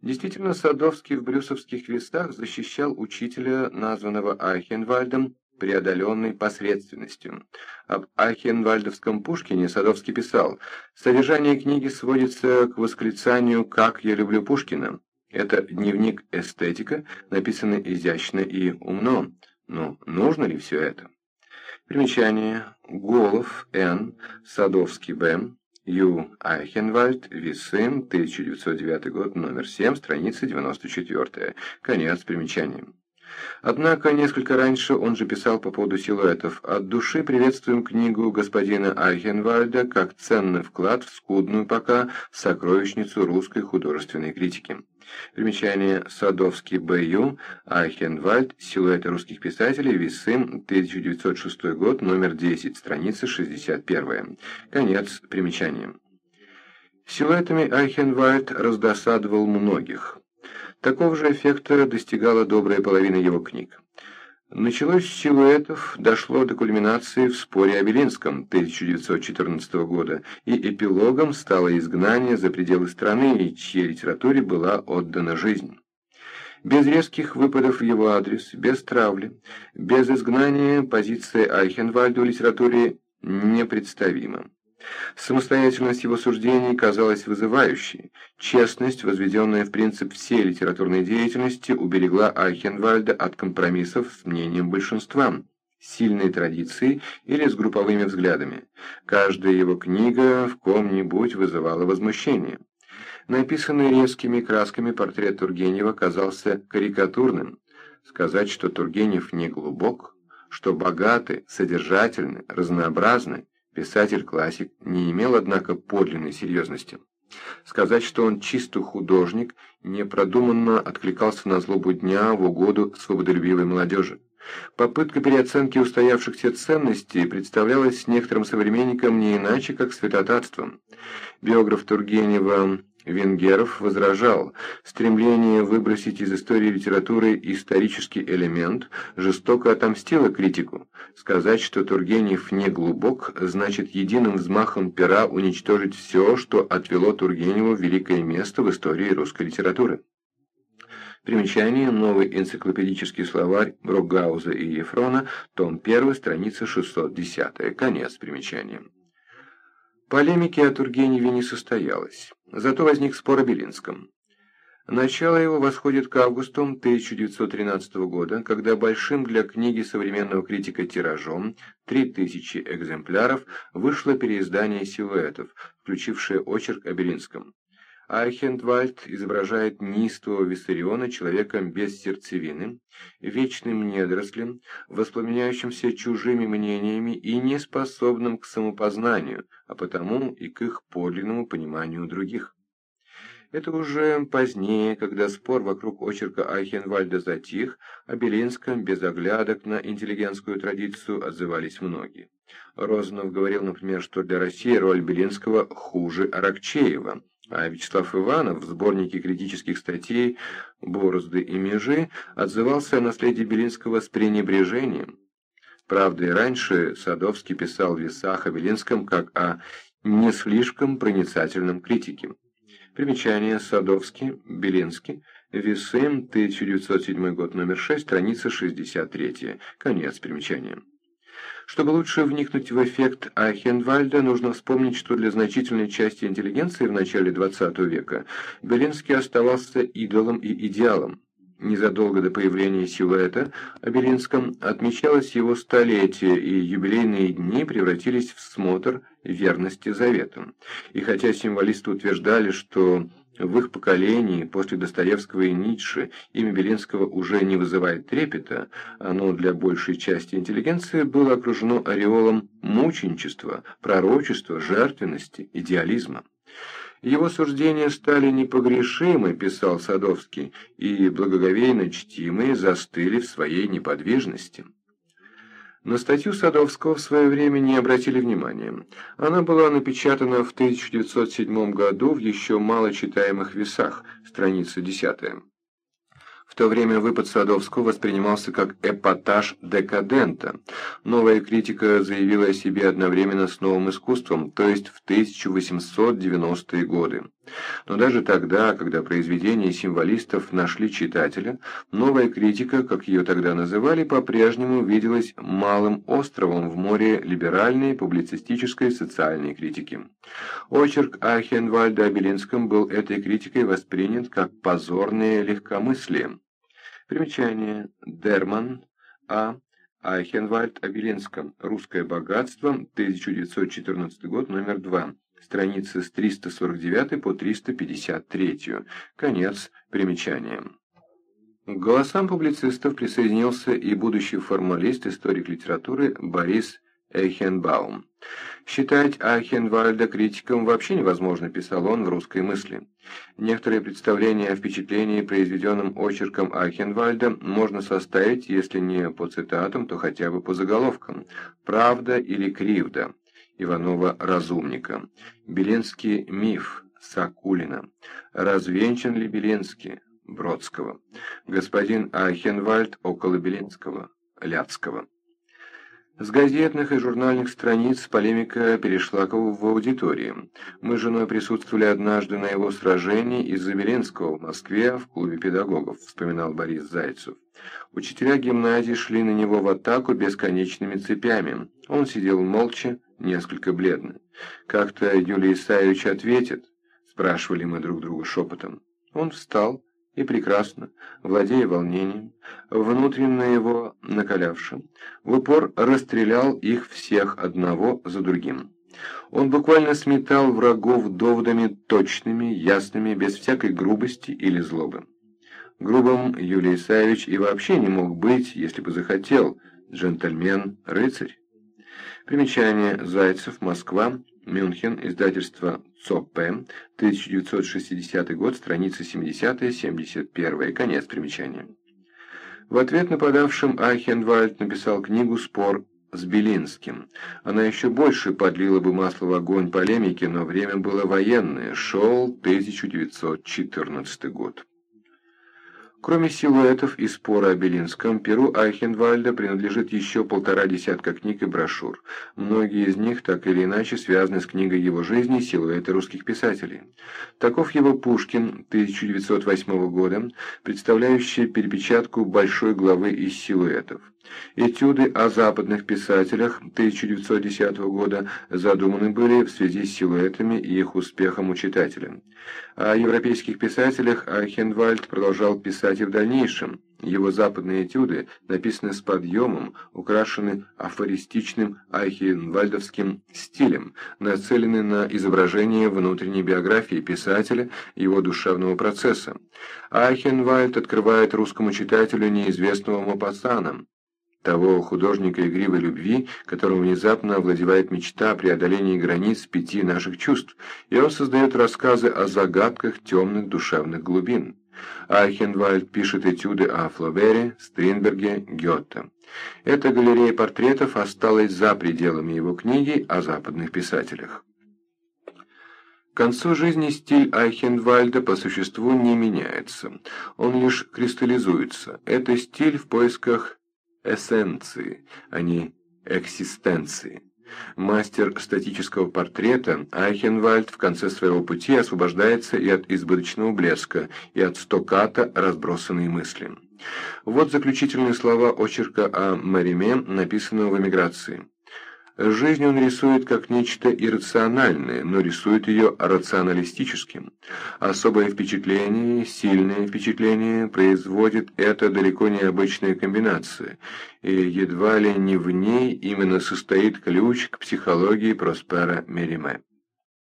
Действительно, Садовский в брюсовских вестах защищал учителя, названного Айхенвальдом, преодоленной посредственностью. Об Айхенвальдовском Пушкине Садовский писал «Содержание книги сводится к восклицанию «Как я люблю Пушкина». Это дневник эстетика, написанный изящно и умно. Но нужно ли все это? Примечание. Голов, Н. Садовский, В. Ю. Айхенвальд, Висым, 1909 год, номер 7, страница 94. Конец примечания. Однако, несколько раньше он же писал по поводу силуэтов «От души приветствуем книгу господина Айхенвальда как ценный вклад в скудную пока сокровищницу русской художественной критики». Примечание Садовский Б.Ю. Айхенвальд. Силуэты русских писателей. Весы. 1906 год. Номер 10. Страница 61. Конец примечания. Силуэтами Айхенвальд раздосадовал многих. Такого же эффекта достигала добрая половина его книг. Началось с силуэтов, дошло до кульминации в споре о Белинском 1914 года, и эпилогом стало изгнание за пределы страны, чьей литературе была отдана жизнь. Без резких выпадов в его адрес, без травли, без изгнания позиция Айхенвальда в литературе непредставима. Самостоятельность его суждений казалась вызывающей. Честность, возведенная в принцип всей литературной деятельности, уберегла Айхенвальда от компромиссов с мнением большинства, сильной традицией или с групповыми взглядами. Каждая его книга в ком-нибудь вызывала возмущение. Написанный резкими красками портрет Тургенева казался карикатурным. Сказать, что Тургенев не глубок, что богаты, содержательны, разнообразны, Писатель-классик не имел, однако, подлинной серьезности. Сказать, что он чисто художник, непродуманно откликался на злобу дня в угоду свободолюбивой молодежи. Попытка переоценки устоявшихся ценностей представлялась некоторым современникам не иначе, как святотатством. Биограф Тургенева Венгеров возражал, стремление выбросить из истории литературы исторический элемент жестоко отомстило критику. Сказать, что Тургенев не глубок, значит единым взмахом пера уничтожить все, что отвело Тургеневу великое место в истории русской литературы. Примечание. Новый энциклопедический словарь Брокгауза и Ефрона, том 1, страница 610. Конец примечания. Полемики о Тургеневе не состоялось. Зато возник спор о Белинском. Начало его восходит к августу 1913 года, когда большим для книги современного критика тиражом 3000 экземпляров вышло переиздание силуэтов, включившее очерк о Белинском. Айхендвальд изображает неистового Виссариона человеком без сердцевины, вечным недорослем, воспламеняющимся чужими мнениями и неспособным к самопознанию, а потому и к их подлинному пониманию других. Это уже позднее, когда спор вокруг очерка Айхенвальда затих, о Белинском без оглядок на интеллигентскую традицию отзывались многие. Розанов говорил, например, что для России роль Белинского хуже Аракчеева, а Вячеслав Иванов в сборнике критических статей «Борозды и межи» отзывался о наследии Белинского с пренебрежением. Правда, и раньше Садовский писал в весах о Белинском как о не слишком проницательном критике. Примечание Садовский, Белинский, Весы, 1907 год, номер 6, страница 63. Конец примечания. Чтобы лучше вникнуть в эффект Айхенвальда, нужно вспомнить, что для значительной части интеллигенции в начале XX века Белинский оставался идолом и идеалом. Незадолго до появления силуэта о Белинском отмечалось его столетие, и юбилейные дни превратились в смотр верности заветам. И хотя символисты утверждали, что в их поколении, после Достоевского и Ницше, имя Белинского уже не вызывает трепета, оно для большей части интеллигенции было окружено ореолом мученичества, пророчества, жертвенности, идеализма. Его суждения стали непогрешимы, писал Садовский, и благоговейно чтимые застыли в своей неподвижности. На статью Садовского в свое время не обратили внимания. Она была напечатана в 1907 году в еще мало читаемых весах, страница 10. В то время выпад Садовского воспринимался как эпатаж декадента. Новая критика заявила о себе одновременно с новым искусством, то есть в 1890-е годы. Но даже тогда, когда произведения символистов нашли читателя, новая критика, как ее тогда называли, по-прежнему виделась малым островом в море либеральной, публицистической, социальной критики. Очерк о Белинском был этой критикой воспринят как позорное легкомыслие. Примечание. Дерман. А. Айхенвальд о Белинском. Русское богатство. 1914 год. Номер 2 страницы с 349 по 353. Конец примечания. К голосам публицистов присоединился и будущий формалист, историк литературы Борис Эйхенбаум. Считать Айхенвальда критиком вообще невозможно, писал он в «Русской мысли». Некоторые представления о впечатлении, произведенном очерком Айхенвальда, можно составить, если не по цитатам, то хотя бы по заголовкам «Правда или кривда», Иванова-Разумника, Беленский миф Сакулина, развенчан ли Беленский Бродского, господин Айхенвальд около Беленского Ляцкого. С газетных и журнальных страниц полемика перешла к в аудитории. Мы с женой присутствовали однажды на его сражении из-за Беленского в Москве в клубе педагогов, вспоминал Борис Зайцев. Учителя гимназии шли на него в атаку бесконечными цепями. Он сидел молча, несколько бледно. «Как-то Юлий Исаевич ответит?» – спрашивали мы друг друга шепотом. Он встал и прекрасно, владея волнением, внутренно его накалявшим, в упор расстрелял их всех одного за другим. Он буквально сметал врагов доводами точными, ясными, без всякой грубости или злобы. Грубым Юлий Исаевич и вообще не мог быть, если бы захотел, джентльмен-рыцарь. Примечание Зайцев, Москва, Мюнхен, издательство ЦОП, 1960 год, страница 70-71, конец примечания. В ответ нападавшим Айхенвальд написал книгу «Спор с Белинским». Она еще больше подлила бы масло в огонь полемики, но время было военное, шел 1914 год. Кроме силуэтов и спора о Белинском, перу Айхенвальда принадлежит еще полтора десятка книг и брошюр. Многие из них так или иначе связаны с книгой его жизни «Силуэты русских писателей». Таков его Пушкин 1908 года, представляющий перепечатку большой главы из силуэтов. Этюды о западных писателях 1910 года задуманы были в связи с силуэтами и их успехом у читателя. О европейских писателях Айхенвальд продолжал писать и в дальнейшем. Его западные этюды написаны с подъемом, украшены афористичным айхенвальдовским стилем, нацелены на изображение внутренней биографии писателя его душевного процесса. Айхенвальд открывает русскому читателю неизвестного Мопассана, того художника игривой любви, которым внезапно овладевает мечта о преодолении границ пяти наших чувств, и он создает рассказы о загадках темных душевных глубин. Айхенвальд пишет этюды о Флобере, Стринберге, Гёте. Эта галерея портретов осталась за пределами его книги о западных писателях. К концу жизни стиль Айхенвальда по существу не меняется, он лишь кристаллизуется. Это стиль в поисках эссенции, а не эксистенции. Мастер статического портрета Айхенвальд в конце своего пути освобождается и от избыточного блеска, и от стоката разбросанной мысли. Вот заключительные слова очерка о Мариме, написанного в эмиграции. Жизнь он рисует как нечто иррациональное, но рисует ее рационалистическим. Особое впечатление, сильное впечатление производит эта далеко необычная комбинация, и едва ли не в ней именно состоит ключ к психологии Проспера Мериме.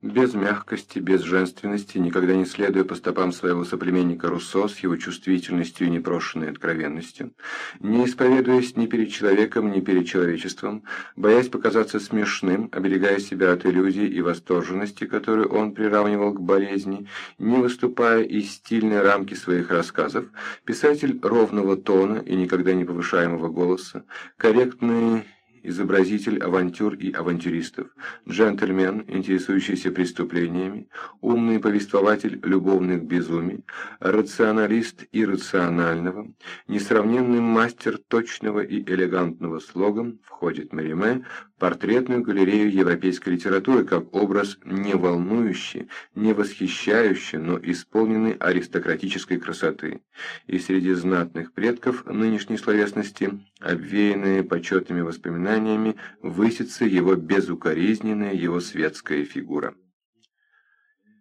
Без мягкости, без женственности, никогда не следуя по стопам своего соплеменника Руссо с его чувствительностью и непрошенной откровенностью, не исповедуясь ни перед человеком, ни перед человечеством, боясь показаться смешным, оберегая себя от иллюзий и восторженности, которую он приравнивал к болезни, не выступая из стильной рамки своих рассказов, писатель ровного тона и никогда не повышаемого голоса, корректный изобразитель авантюр и авантюристов, джентльмен, интересующийся преступлениями, умный повествователь любовных безумий, рационалист иррационального, несравненный мастер точного и элегантного слога, входит Мериме портретную галерею европейской литературы как образ не волнующий, не восхищающий, но исполненный аристократической красоты. И среди знатных предков нынешней словесности, обвеянные почетными воспоминаниями, высится его безукоризненная, его светская фигура.